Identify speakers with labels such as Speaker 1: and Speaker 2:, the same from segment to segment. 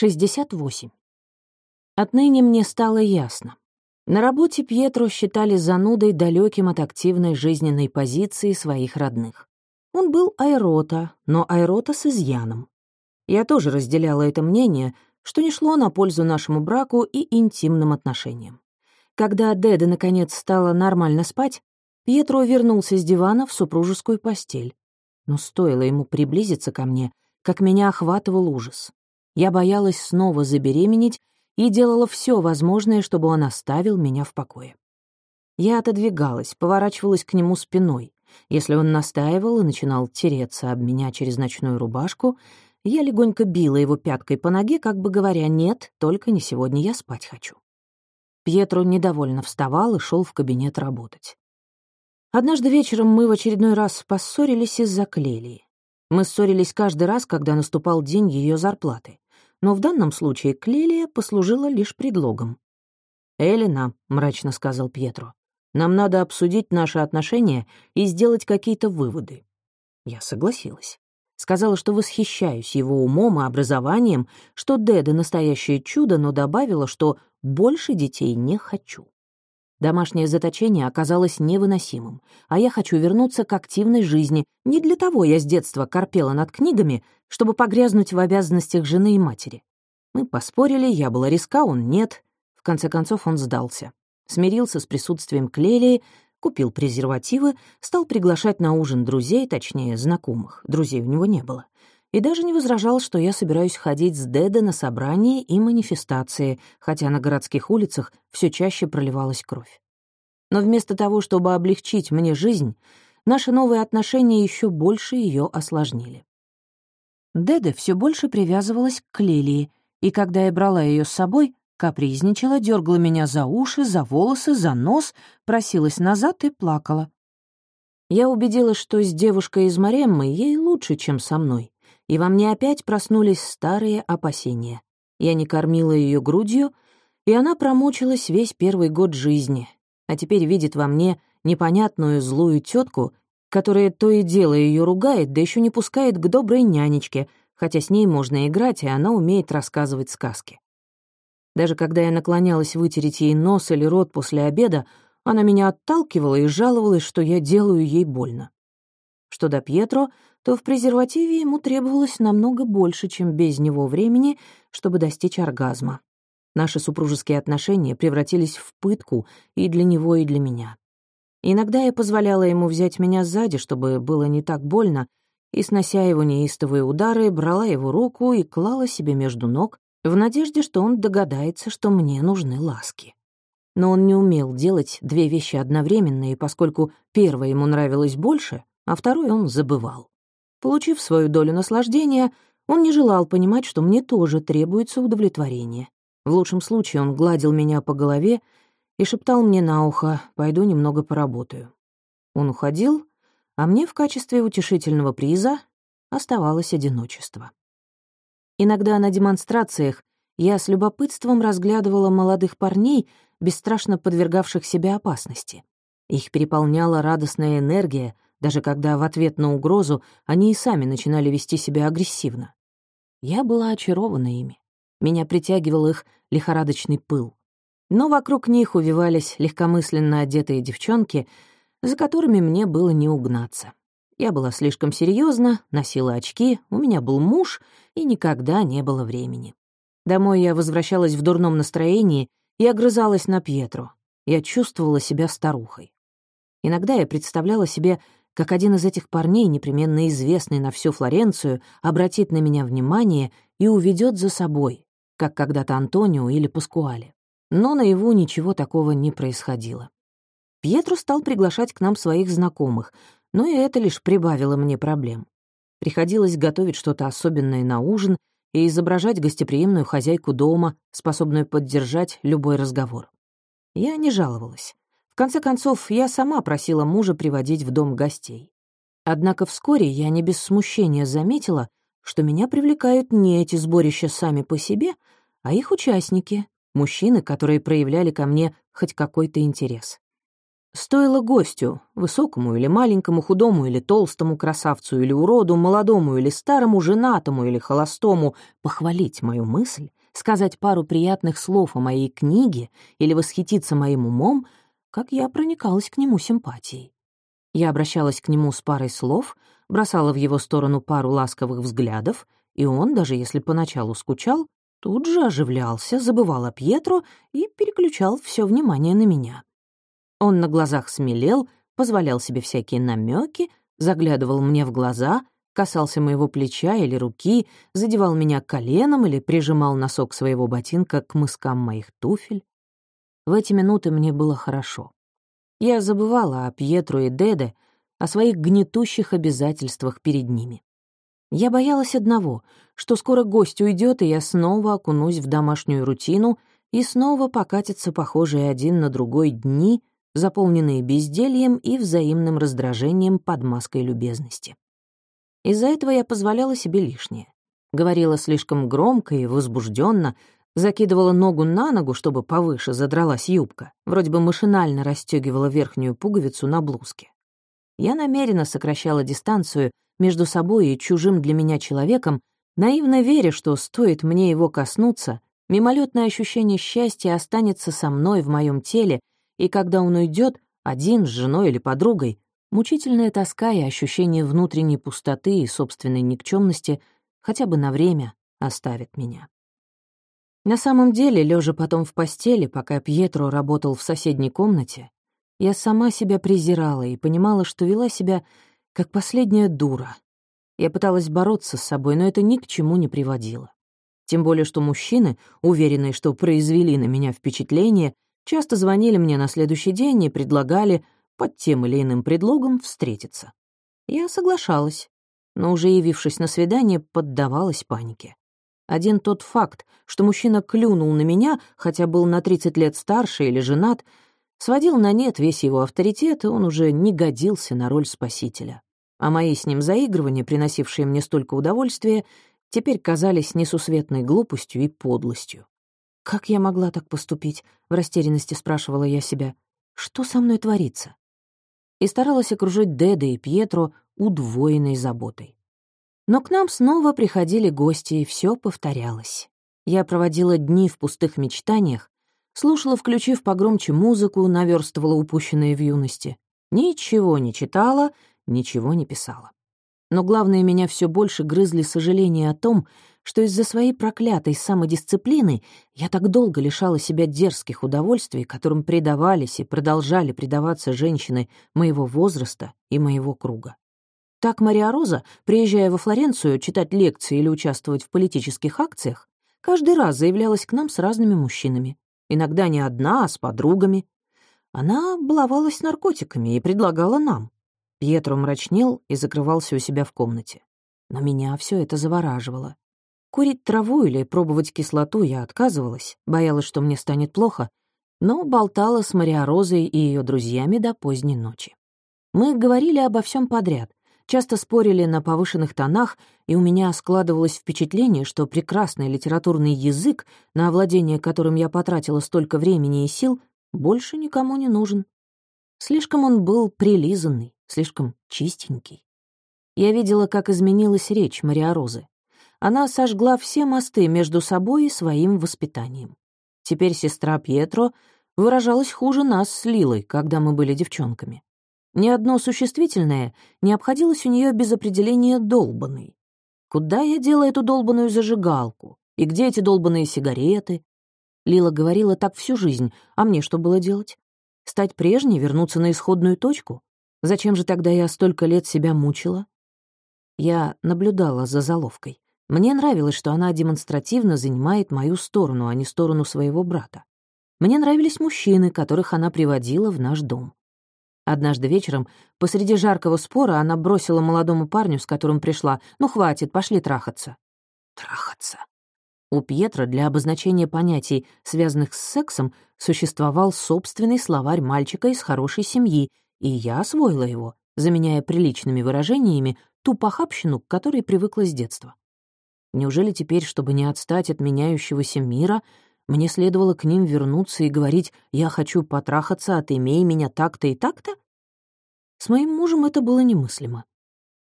Speaker 1: 68. Отныне мне стало ясно. На работе Пьетро считали занудой далеким от активной жизненной позиции своих родных. Он был айрота, но айрота с изъяном. Я тоже разделяла это мнение, что не шло на пользу нашему браку и интимным отношениям. Когда Деда наконец стала нормально спать, Пьетро вернулся с дивана в супружескую постель. Но стоило ему приблизиться ко мне, как меня охватывал ужас. Я боялась снова забеременеть и делала все возможное, чтобы он оставил меня в покое. Я отодвигалась, поворачивалась к нему спиной. Если он настаивал и начинал тереться об меня через ночную рубашку, я легонько била его пяткой по ноге, как бы говоря, «Нет, только не сегодня, я спать хочу». Пьетро недовольно вставал и шел в кабинет работать. Однажды вечером мы в очередной раз поссорились из-за Клелии. Мы ссорились каждый раз, когда наступал день ее зарплаты но в данном случае Клелия послужила лишь предлогом. «Элена», — мрачно сказал Пьетро, — «нам надо обсудить наши отношения и сделать какие-то выводы». Я согласилась. Сказала, что восхищаюсь его умом и образованием, что Деда — настоящее чудо, но добавила, что больше детей не хочу. Домашнее заточение оказалось невыносимым, а я хочу вернуться к активной жизни. Не для того я с детства корпела над книгами, чтобы погрязнуть в обязанностях жены и матери. Мы поспорили, я была риска, он нет. В конце концов он сдался. Смирился с присутствием Клелии, купил презервативы, стал приглашать на ужин друзей, точнее, знакомых. Друзей у него не было и даже не возражал, что я собираюсь ходить с Деда на собрания и манифестации, хотя на городских улицах все чаще проливалась кровь. Но вместо того, чтобы облегчить мне жизнь, наши новые отношения еще больше ее осложнили. Деда все больше привязывалась к Лилии, и когда я брала ее с собой, капризничала, дергала меня за уши, за волосы, за нос, просилась назад и плакала. Я убедилась, что с девушкой из Мареммы ей лучше, чем со мной, и во мне опять проснулись старые опасения. Я не кормила ее грудью, и она промучилась весь первый год жизни, а теперь видит во мне непонятную злую тетку, которая то и дело ее ругает, да еще не пускает к доброй нянечке, хотя с ней можно играть, и она умеет рассказывать сказки. Даже когда я наклонялась вытереть ей нос или рот после обеда, она меня отталкивала и жаловалась, что я делаю ей больно. Что до Пьетро, то в презервативе ему требовалось намного больше, чем без него времени, чтобы достичь оргазма. Наши супружеские отношения превратились в пытку и для него, и для меня. Иногда я позволяла ему взять меня сзади, чтобы было не так больно, и, снося его неистовые удары, брала его руку и клала себе между ног, в надежде, что он догадается, что мне нужны ласки. Но он не умел делать две вещи одновременно, и поскольку первая ему нравилась больше, а второй он забывал. Получив свою долю наслаждения, он не желал понимать, что мне тоже требуется удовлетворение. В лучшем случае он гладил меня по голове и шептал мне на ухо «пойду немного поработаю». Он уходил, а мне в качестве утешительного приза оставалось одиночество. Иногда на демонстрациях я с любопытством разглядывала молодых парней, бесстрашно подвергавших себя опасности. Их переполняла радостная энергия — даже когда в ответ на угрозу они и сами начинали вести себя агрессивно. Я была очарована ими. Меня притягивал их лихорадочный пыл. Но вокруг них увивались легкомысленно одетые девчонки, за которыми мне было не угнаться. Я была слишком серьезна, носила очки, у меня был муж, и никогда не было времени. Домой я возвращалась в дурном настроении и огрызалась на Пьетро. Я чувствовала себя старухой. Иногда я представляла себе как один из этих парней, непременно известный на всю Флоренцию, обратит на меня внимание и уведет за собой, как когда-то Антонио или Паскуале. Но наяву ничего такого не происходило. Пьетро стал приглашать к нам своих знакомых, но и это лишь прибавило мне проблем. Приходилось готовить что-то особенное на ужин и изображать гостеприимную хозяйку дома, способную поддержать любой разговор. Я не жаловалась конце концов, я сама просила мужа приводить в дом гостей. Однако вскоре я не без смущения заметила, что меня привлекают не эти сборища сами по себе, а их участники, мужчины, которые проявляли ко мне хоть какой-то интерес. Стоило гостю, высокому или маленькому, худому или толстому, красавцу или уроду, молодому или старому, женатому или холостому, похвалить мою мысль, сказать пару приятных слов о моей книге или восхититься моим умом, как я проникалась к нему симпатией. Я обращалась к нему с парой слов, бросала в его сторону пару ласковых взглядов, и он, даже если поначалу скучал, тут же оживлялся, забывал о Пьетро и переключал все внимание на меня. Он на глазах смелел, позволял себе всякие намеки, заглядывал мне в глаза, касался моего плеча или руки, задевал меня коленом или прижимал носок своего ботинка к мыскам моих туфель. В эти минуты мне было хорошо. Я забывала о Пьетро и Деде, о своих гнетущих обязательствах перед ними. Я боялась одного, что скоро гость уйдет, и я снова окунусь в домашнюю рутину, и снова покатятся похожие один на другой дни, заполненные бездельем и взаимным раздражением под маской любезности. Из-за этого я позволяла себе лишнее. Говорила слишком громко и возбужденно, закидывала ногу на ногу, чтобы повыше задралась юбка, вроде бы машинально расстегивала верхнюю пуговицу на блузке. Я намеренно сокращала дистанцию между собой и чужим для меня человеком, наивно веря, что стоит мне его коснуться, мимолетное ощущение счастья останется со мной в моем теле и когда он уйдет, один с женой или подругой, мучительная тоска и ощущение внутренней пустоты и собственной никчемности хотя бы на время оставят меня. На самом деле, лежа потом в постели, пока Пьетро работал в соседней комнате, я сама себя презирала и понимала, что вела себя как последняя дура. Я пыталась бороться с собой, но это ни к чему не приводило. Тем более, что мужчины, уверенные, что произвели на меня впечатление, часто звонили мне на следующий день и предлагали под тем или иным предлогом встретиться. Я соглашалась, но уже явившись на свидание, поддавалась панике. Один тот факт, что мужчина клюнул на меня, хотя был на 30 лет старше или женат, сводил на нет весь его авторитет, и он уже не годился на роль спасителя. А мои с ним заигрывания, приносившие мне столько удовольствия, теперь казались несусветной глупостью и подлостью. «Как я могла так поступить?» — в растерянности спрашивала я себя. «Что со мной творится?» И старалась окружить Деда и Пьетро удвоенной заботой. Но к нам снова приходили гости, и все повторялось. Я проводила дни в пустых мечтаниях, слушала, включив погромче музыку, наверстывала упущенные в юности. Ничего не читала, ничего не писала. Но главное, меня все больше грызли сожаления о том, что из-за своей проклятой самодисциплины я так долго лишала себя дерзких удовольствий, которым предавались и продолжали предаваться женщины моего возраста и моего круга. Так Мария Роза, приезжая во Флоренцию читать лекции или участвовать в политических акциях, каждый раз заявлялась к нам с разными мужчинами. Иногда не одна, а с подругами. Она баловалась наркотиками и предлагала нам. Пьетро мрачнел и закрывался у себя в комнате. Но меня все это завораживало. Курить траву или пробовать кислоту я отказывалась, боялась, что мне станет плохо, но болтала с Мариорозой и ее друзьями до поздней ночи. Мы говорили обо всем подряд, часто спорили на повышенных тонах, и у меня складывалось впечатление, что прекрасный литературный язык, на овладение которым я потратила столько времени и сил, больше никому не нужен. Слишком он был прилизанный, слишком чистенький. Я видела, как изменилась речь Мариорозы она сожгла все мосты между собой и своим воспитанием. Теперь сестра Пьетро выражалась хуже нас с Лилой, когда мы были девчонками. Ни одно существительное не обходилось у нее без определения «долбанный». Куда я дела эту долбанную зажигалку? И где эти долбанные сигареты? Лила говорила так всю жизнь, а мне что было делать? Стать прежней, вернуться на исходную точку? Зачем же тогда я столько лет себя мучила? Я наблюдала за заловкой. Мне нравилось, что она демонстративно занимает мою сторону, а не сторону своего брата. Мне нравились мужчины, которых она приводила в наш дом. Однажды вечером, посреди жаркого спора, она бросила молодому парню, с которым пришла, «Ну, хватит, пошли трахаться». Трахаться. У Пьетра для обозначения понятий, связанных с сексом, существовал собственный словарь мальчика из хорошей семьи, и я освоила его, заменяя приличными выражениями ту похабщину, к которой привыкла с детства. Неужели теперь, чтобы не отстать от меняющегося мира, мне следовало к ним вернуться и говорить «я хочу потрахаться, а ты имей меня так-то и так-то»? С моим мужем это было немыслимо.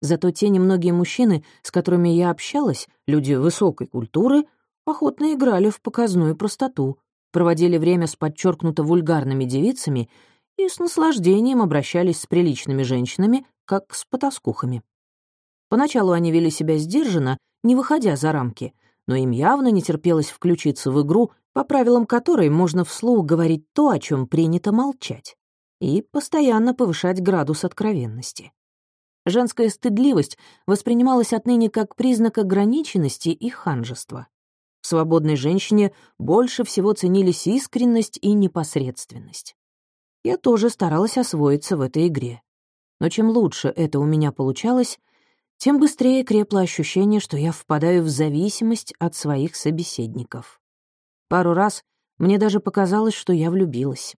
Speaker 1: Зато те немногие мужчины, с которыми я общалась, люди высокой культуры, охотно играли в показную простоту, проводили время с подчеркнуто вульгарными девицами и с наслаждением обращались с приличными женщинами, как с потаскухами. Поначалу они вели себя сдержанно, не выходя за рамки, но им явно не терпелось включиться в игру, по правилам которой можно вслух говорить то, о чем принято молчать, и постоянно повышать градус откровенности. Женская стыдливость воспринималась отныне как признак ограниченности и ханжества. В свободной женщине больше всего ценились искренность и непосредственность. Я тоже старалась освоиться в этой игре. Но чем лучше это у меня получалось, тем быстрее крепло ощущение, что я впадаю в зависимость от своих собеседников. Пару раз мне даже показалось, что я влюбилась.